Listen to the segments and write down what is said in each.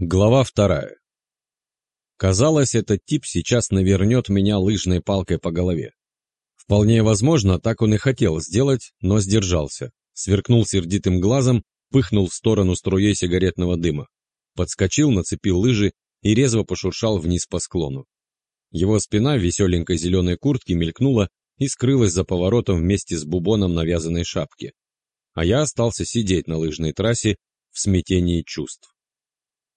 Глава вторая. Казалось, этот тип сейчас навернет меня лыжной палкой по голове. Вполне возможно, так он и хотел сделать, но сдержался. Сверкнул сердитым глазом, пыхнул в сторону струей сигаретного дыма. Подскочил, нацепил лыжи и резво пошуршал вниз по склону. Его спина в веселенькой зеленой куртке мелькнула и скрылась за поворотом вместе с бубоном навязанной шапки. А я остался сидеть на лыжной трассе в смятении чувств.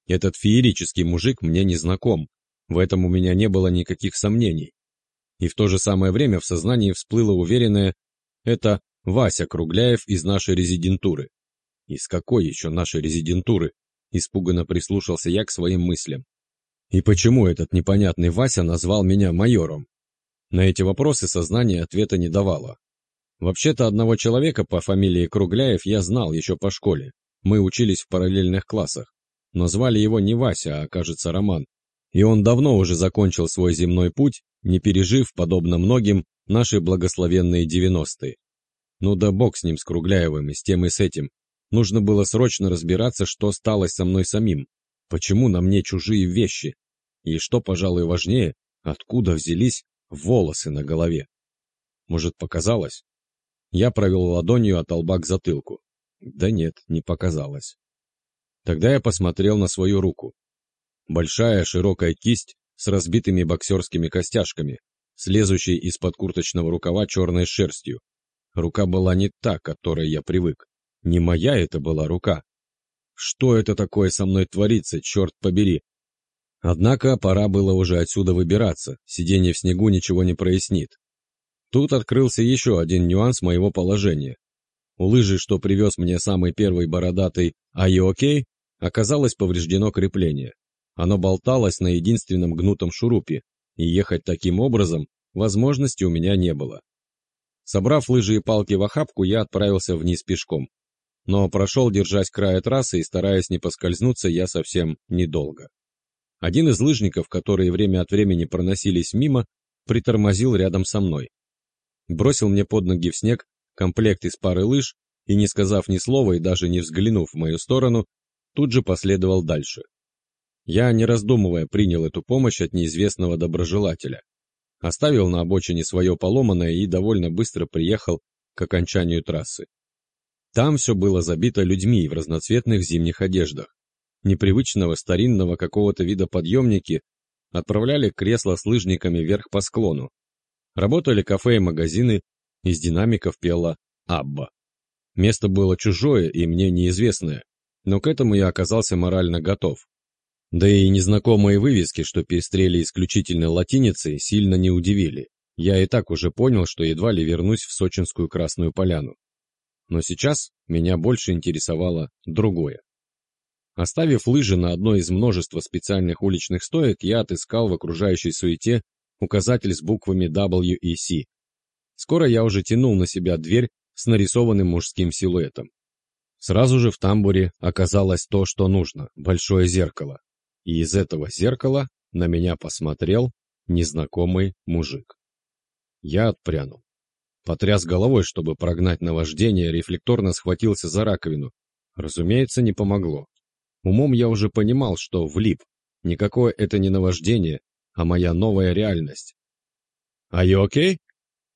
Этот феерический мужик мне не знаком, в этом у меня не было никаких сомнений. И в то же самое время в сознании всплыло уверенное «это Вася Кругляев из нашей резидентуры». Из какой еще нашей резидентуры? Испуганно прислушался я к своим мыслям. И почему этот непонятный Вася назвал меня майором? На эти вопросы сознание ответа не давало. Вообще-то одного человека по фамилии Кругляев я знал еще по школе. Мы учились в параллельных классах но звали его не Вася, а, кажется, Роман. И он давно уже закончил свой земной путь, не пережив, подобно многим, наши благословенные девяностые. Ну да бог с ним, с Кругляевым, и с тем и с этим. Нужно было срочно разбираться, что стало со мной самим. Почему на мне чужие вещи? И что, пожалуй, важнее, откуда взялись волосы на голове? Может, показалось? Я провел ладонью от лба к затылку. Да нет, не показалось. Тогда я посмотрел на свою руку. Большая широкая кисть с разбитыми боксерскими костяшками, слезущей из-под курточного рукава черной шерстью. Рука была не та, к которой я привык. Не моя это была рука. Что это такое со мной творится, черт побери? Однако пора было уже отсюда выбираться, сидение в снегу ничего не прояснит. Тут открылся еще один нюанс моего положения. У лыжи, что привез мне самый первый бородатый «Are you okay?», Оказалось повреждено крепление. Оно болталось на единственном гнутом шурупе, и ехать таким образом возможности у меня не было. Собрав лыжи и палки в охапку, я отправился вниз пешком. Но прошел, держась края трассы и стараясь не поскользнуться, я совсем недолго. Один из лыжников, которые время от времени проносились мимо, притормозил рядом со мной. Бросил мне под ноги в снег комплект из пары лыж и, не сказав ни слова и даже не взглянув в мою сторону, тут же последовал дальше. Я, не раздумывая, принял эту помощь от неизвестного доброжелателя. Оставил на обочине свое поломанное и довольно быстро приехал к окончанию трассы. Там все было забито людьми в разноцветных зимних одеждах. Непривычного старинного какого-то вида подъемники отправляли кресла с лыжниками вверх по склону. Работали кафе и магазины, из динамиков пела «Абба». Место было чужое и мне неизвестное, но к этому я оказался морально готов. Да и незнакомые вывески, что пестрели исключительно латиницей, сильно не удивили. Я и так уже понял, что едва ли вернусь в сочинскую Красную Поляну. Но сейчас меня больше интересовало другое. Оставив лыжи на одной из множества специальных уличных стоек, я отыскал в окружающей суете указатель с буквами W и C. Скоро я уже тянул на себя дверь с нарисованным мужским силуэтом. Сразу же в тамбуре оказалось то, что нужно – большое зеркало. И из этого зеркала на меня посмотрел незнакомый мужик. Я отпрянул. Потряс головой, чтобы прогнать наваждение, рефлекторно схватился за раковину. Разумеется, не помогло. Умом я уже понимал, что влип. Никакое это не наваждение, а моя новая реальность. «А you окей?»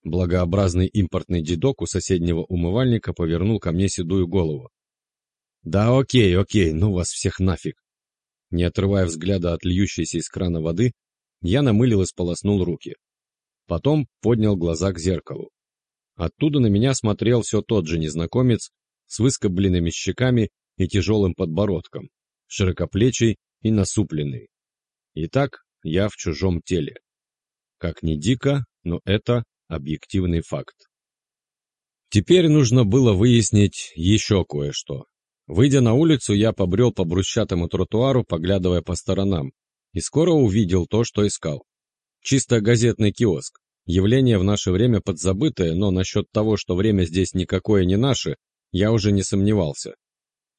Благообразный импортный дедок у соседнего умывальника повернул ко мне седую голову. «Да окей, окей, ну вас всех нафиг!» Не отрывая взгляда от льющейся из крана воды, я намылил и сполоснул руки. Потом поднял глаза к зеркалу. Оттуда на меня смотрел все тот же незнакомец с выскобленными щеками и тяжелым подбородком, широкоплечий и насупленный. Итак, я в чужом теле. Как ни дико, но это объективный факт. Теперь нужно было выяснить еще кое-что. Выйдя на улицу, я побрел по брусчатому тротуару, поглядывая по сторонам, и скоро увидел то, что искал. Чисто газетный киоск. Явление в наше время подзабытое, но насчет того, что время здесь никакое не наше, я уже не сомневался.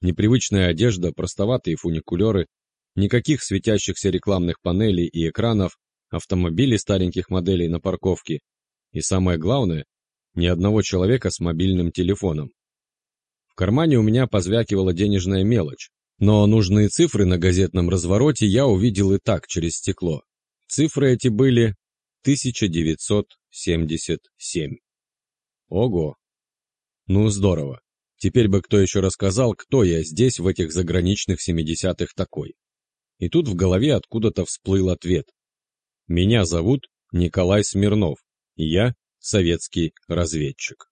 Непривычная одежда, простоватые фуникулеры, никаких светящихся рекламных панелей и экранов, автомобили стареньких моделей на парковке, и самое главное, ни одного человека с мобильным телефоном. В кармане у меня позвякивала денежная мелочь, Но нужные цифры на газетном развороте я увидел и так через стекло. Цифры эти были 1977. Ого! Ну, здорово. Теперь бы кто еще рассказал, кто я здесь, в этих заграничных 70-х такой. И тут в голове откуда-то всплыл ответ. Меня зовут Николай Смирнов, я советский разведчик.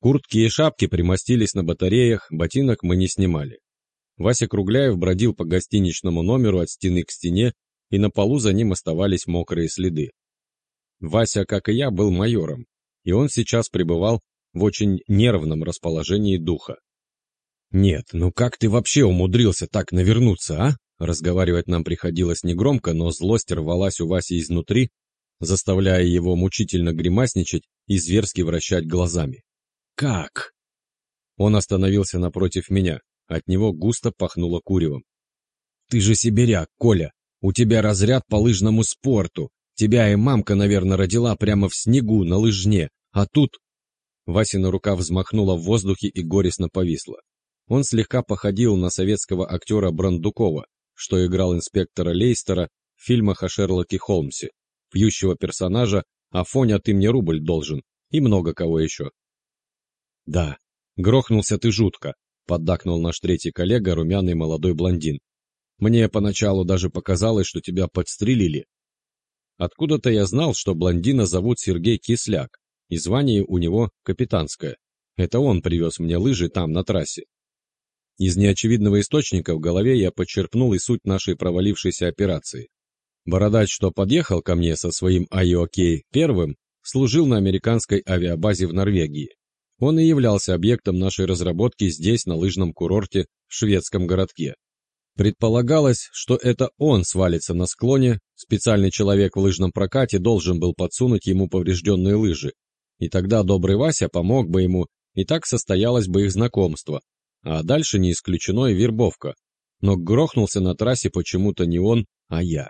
Куртки и шапки примостились на батареях, ботинок мы не снимали. Вася Кругляев бродил по гостиничному номеру от стены к стене, и на полу за ним оставались мокрые следы. Вася, как и я, был майором, и он сейчас пребывал в очень нервном расположении духа. «Нет, ну как ты вообще умудрился так навернуться, а?» Разговаривать нам приходилось негромко, но злость рвалась у Васи изнутри, заставляя его мучительно гримасничать и зверски вращать глазами. «Как?» Он остановился напротив меня, от него густо пахнуло куревом. «Ты же сибиряк, Коля! У тебя разряд по лыжному спорту! Тебя и мамка, наверное, родила прямо в снегу, на лыжне, а тут...» Васина рука взмахнула в воздухе и горестно повисла. Он слегка походил на советского актера Брандукова, что играл инспектора Лейстера в фильмах о Шерлоке Холмсе, пьющего персонажа «Афоня, ты мне рубль должен» и много кого еще. «Да, грохнулся ты жутко», — поддакнул наш третий коллега, румяный молодой блондин. «Мне поначалу даже показалось, что тебя подстрелили». Откуда-то я знал, что блондина зовут Сергей Кисляк, и звание у него капитанское. Это он привез мне лыжи там, на трассе. Из неочевидного источника в голове я подчерпнул и суть нашей провалившейся операции. Бородач, что подъехал ко мне со своим IOK первым, служил на американской авиабазе в Норвегии. Он и являлся объектом нашей разработки здесь, на лыжном курорте, в шведском городке. Предполагалось, что это он свалится на склоне, специальный человек в лыжном прокате должен был подсунуть ему поврежденные лыжи, и тогда добрый Вася помог бы ему, и так состоялось бы их знакомство, а дальше не исключено и вербовка. Но грохнулся на трассе почему-то не он, а я.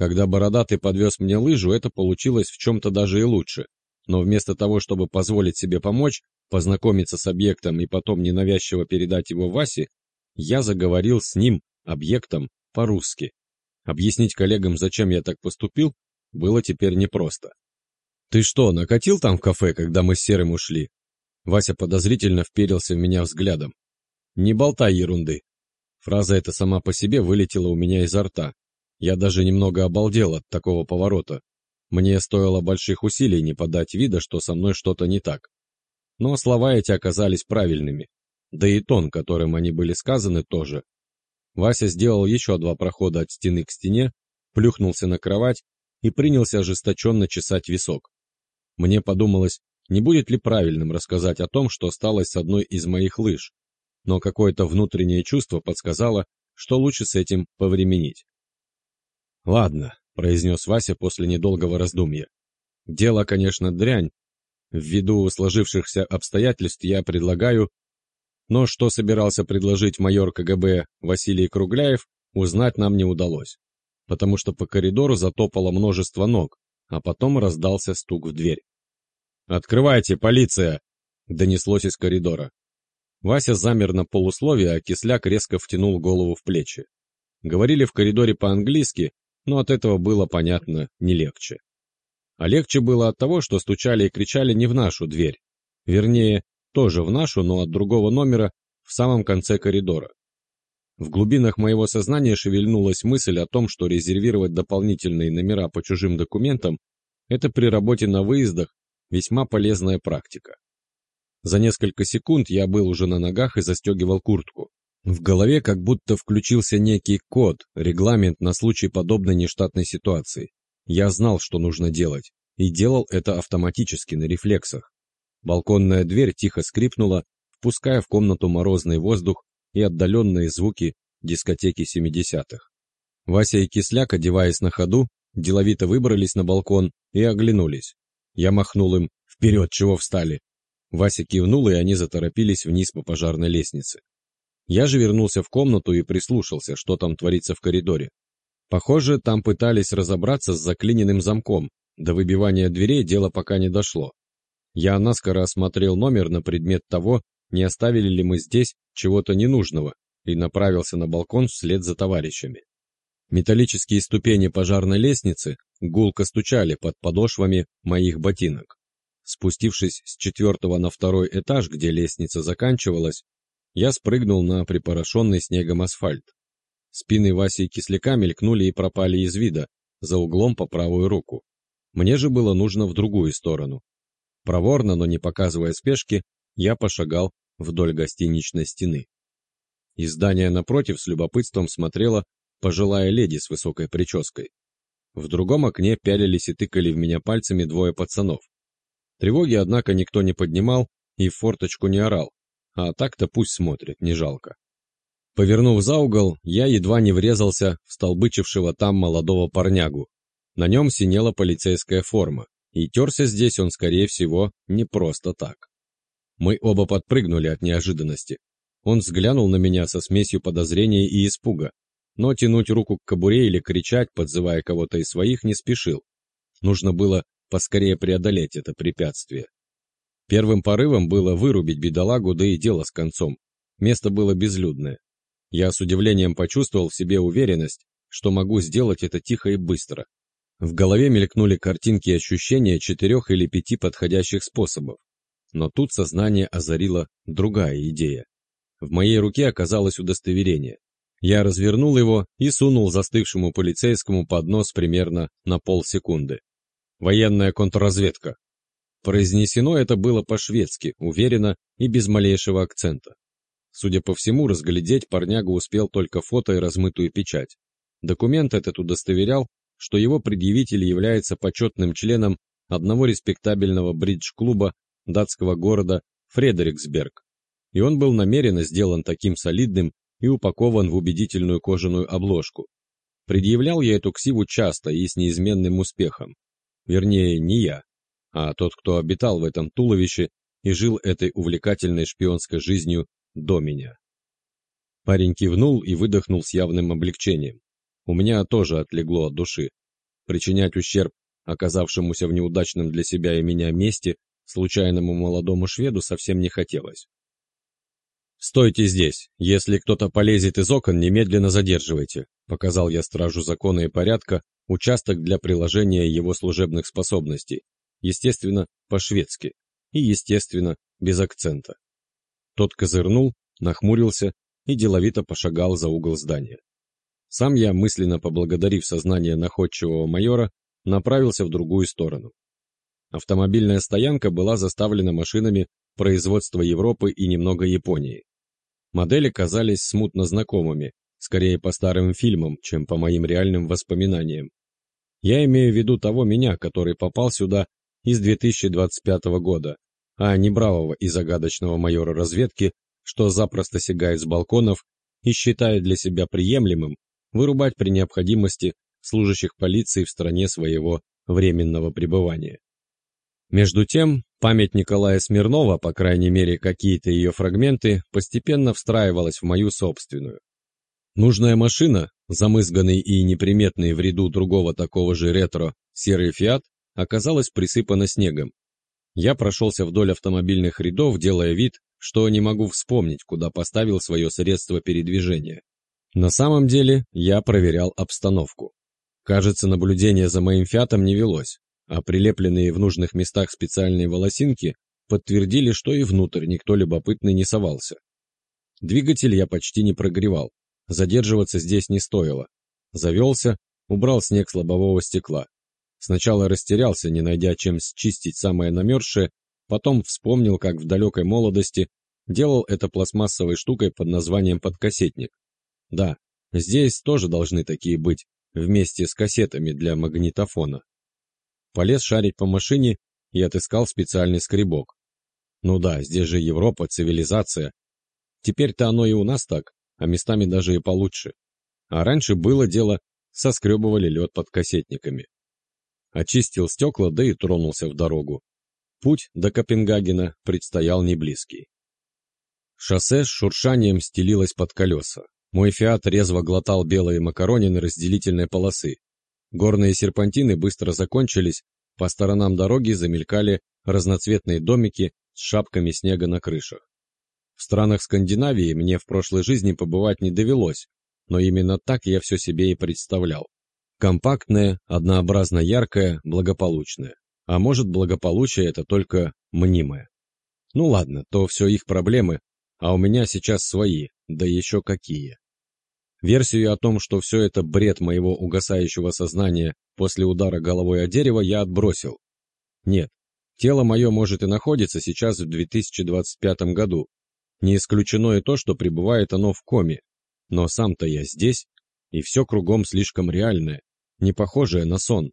Когда Бородатый подвез мне лыжу, это получилось в чем-то даже и лучше. Но вместо того, чтобы позволить себе помочь, познакомиться с объектом и потом ненавязчиво передать его Васе, я заговорил с ним, объектом, по-русски. Объяснить коллегам, зачем я так поступил, было теперь непросто. «Ты что, накатил там в кафе, когда мы с Серым ушли?» Вася подозрительно вперился в меня взглядом. «Не болтай ерунды». Фраза эта сама по себе вылетела у меня изо рта. Я даже немного обалдел от такого поворота. Мне стоило больших усилий не подать вида, что со мной что-то не так. Но слова эти оказались правильными. Да и тон, которым они были сказаны, тоже. Вася сделал еще два прохода от стены к стене, плюхнулся на кровать и принялся ожесточенно чесать висок. Мне подумалось, не будет ли правильным рассказать о том, что осталось с одной из моих лыж, но какое-то внутреннее чувство подсказало, что лучше с этим повременить. «Ладно», — произнес Вася после недолгого раздумья. «Дело, конечно, дрянь. Ввиду сложившихся обстоятельств я предлагаю...» Но что собирался предложить майор КГБ Василий Кругляев, узнать нам не удалось, потому что по коридору затопало множество ног, а потом раздался стук в дверь. «Открывайте, полиция!» — донеслось из коридора. Вася замер на полусловие, а Кисляк резко втянул голову в плечи. Говорили в коридоре по-английски, но от этого было, понятно, не легче. А легче было от того, что стучали и кричали не в нашу дверь. Вернее, тоже в нашу, но от другого номера, в самом конце коридора. В глубинах моего сознания шевельнулась мысль о том, что резервировать дополнительные номера по чужим документам – это при работе на выездах Весьма полезная практика. За несколько секунд я был уже на ногах и застегивал куртку. В голове как будто включился некий код, регламент на случай подобной нештатной ситуации. Я знал, что нужно делать, и делал это автоматически, на рефлексах. Балконная дверь тихо скрипнула, впуская в комнату морозный воздух и отдаленные звуки дискотеки 70-х. Вася и Кисляк, одеваясь на ходу, деловито выбрались на балкон и оглянулись. Я махнул им «Вперед, чего встали!». Вася кивнул, и они заторопились вниз по пожарной лестнице. Я же вернулся в комнату и прислушался, что там творится в коридоре. Похоже, там пытались разобраться с заклиненным замком. До выбивания дверей дело пока не дошло. Я наскоро осмотрел номер на предмет того, не оставили ли мы здесь чего-то ненужного, и направился на балкон вслед за товарищами. Металлические ступени пожарной лестницы гулко стучали под подошвами моих ботинок. Спустившись с четвертого на второй этаж, где лестница заканчивалась, я спрыгнул на припорошенный снегом асфальт. Спины Васи и Кисляка мелькнули и пропали из вида, за углом по правую руку. Мне же было нужно в другую сторону. Проворно, но не показывая спешки, я пошагал вдоль гостиничной стены. Из здания напротив с любопытством смотрела пожилая леди с высокой прической. В другом окне пялились и тыкали в меня пальцами двое пацанов. Тревоги, однако, никто не поднимал и в форточку не орал, а так-то пусть смотрит, не жалко. Повернув за угол, я едва не врезался в столбычившего там молодого парнягу. На нем синела полицейская форма, и терся здесь он, скорее всего, не просто так. Мы оба подпрыгнули от неожиданности. Он взглянул на меня со смесью подозрения и испуга, но тянуть руку к кобуре или кричать, подзывая кого-то из своих, не спешил. Нужно было поскорее преодолеть это препятствие. Первым порывом было вырубить бедолагу, да и дело с концом. Место было безлюдное. Я с удивлением почувствовал в себе уверенность, что могу сделать это тихо и быстро. В голове мелькнули картинки и ощущения четырех или пяти подходящих способов. Но тут сознание озарило другая идея. В моей руке оказалось удостоверение. Я развернул его и сунул застывшему полицейскому под нос примерно на полсекунды. Военная контрразведка. Произнесено это было по-шведски, уверенно и без малейшего акцента. Судя по всему, разглядеть парняга успел только фото и размытую печать. Документ этот удостоверял, что его предъявитель является почетным членом одного респектабельного бридж-клуба датского города Фредериксберг, и он был намеренно сделан таким солидным и упакован в убедительную кожаную обложку. Предъявлял я эту ксиву часто и с неизменным успехом. Вернее, не я, а тот, кто обитал в этом туловище и жил этой увлекательной шпионской жизнью до меня. Парень кивнул и выдохнул с явным облегчением. У меня тоже отлегло от души. Причинять ущерб оказавшемуся в неудачном для себя и меня месте случайному молодому шведу совсем не хотелось. «Стойте здесь. Если кто-то полезет из окон, немедленно задерживайте», показал я стражу закона и порядка участок для приложения его служебных способностей, естественно, по-шведски и, естественно, без акцента. Тот козырнул, нахмурился и деловито пошагал за угол здания. Сам я, мысленно поблагодарив сознание находчивого майора, направился в другую сторону. Автомобильная стоянка была заставлена машинами производства Европы и немного Японии. Модели казались смутно знакомыми, скорее по старым фильмам, чем по моим реальным воспоминаниям. Я имею в виду того меня, который попал сюда из 2025 года, а не бравого и загадочного майора разведки, что запросто сигает с балконов и считает для себя приемлемым вырубать при необходимости служащих полиции в стране своего временного пребывания. Между тем, память Николая Смирнова, по крайней мере какие-то ее фрагменты, постепенно встраивалась в мою собственную. Нужная машина, замызганный и неприметный в ряду другого такого же ретро серый «Фиат», оказалась присыпана снегом. Я прошелся вдоль автомобильных рядов, делая вид, что не могу вспомнить, куда поставил свое средство передвижения. На самом деле, я проверял обстановку. Кажется, наблюдение за моим «Фиатом» не велось а прилепленные в нужных местах специальные волосинки подтвердили, что и внутрь никто любопытный не совался. Двигатель я почти не прогревал, задерживаться здесь не стоило. Завелся, убрал снег с лобового стекла. Сначала растерялся, не найдя чем счистить самое намерзшее, потом вспомнил, как в далекой молодости делал это пластмассовой штукой под названием подкассетник. Да, здесь тоже должны такие быть, вместе с кассетами для магнитофона. Полез шарить по машине и отыскал специальный скребок. Ну да, здесь же Европа, цивилизация. Теперь-то оно и у нас так, а местами даже и получше. А раньше было дело, соскребывали лед под кассетниками. Очистил стекла, да и тронулся в дорогу. Путь до Копенгагена предстоял неблизкий. Шоссе с шуршанием стелилось под колеса. Мой фиат резво глотал белые макаронины разделительной полосы, Горные серпантины быстро закончились, по сторонам дороги замелькали разноцветные домики с шапками снега на крышах. В странах Скандинавии мне в прошлой жизни побывать не довелось, но именно так я все себе и представлял. Компактное, однообразно яркое, благополучное. А может, благополучие это только мнимое. Ну ладно, то все их проблемы, а у меня сейчас свои, да еще какие. Версию о том, что все это бред моего угасающего сознания после удара головой о дерево, я отбросил. Нет, тело мое может и находится сейчас в 2025 году. Не исключено и то, что пребывает оно в коме. Но сам-то я здесь, и все кругом слишком реальное, не похожее на сон.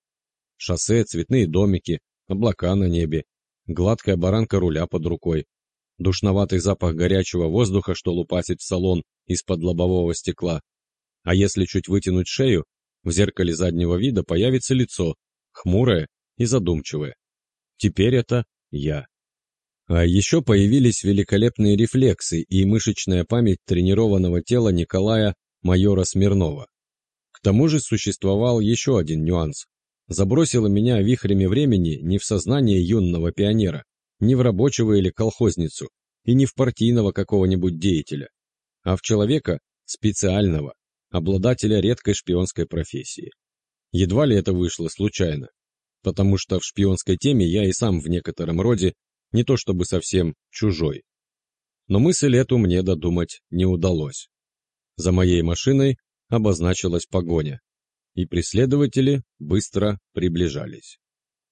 Шоссе, цветные домики, облака на небе, гладкая баранка руля под рукой, душноватый запах горячего воздуха, что лупасит в салон из-под лобового стекла. А если чуть вытянуть шею, в зеркале заднего вида появится лицо, хмурое и задумчивое. Теперь это я. А еще появились великолепные рефлексы и мышечная память тренированного тела Николая майора Смирнова. К тому же существовал еще один нюанс. Забросило меня вихрями времени не в сознание юного пионера, не в рабочего или колхозницу, и не в партийного какого-нибудь деятеля, а в человека специального, обладателя редкой шпионской профессии. Едва ли это вышло случайно, потому что в шпионской теме я и сам в некотором роде не то чтобы совсем чужой. Но мысль эту мне додумать не удалось. За моей машиной обозначилась погоня, и преследователи быстро приближались.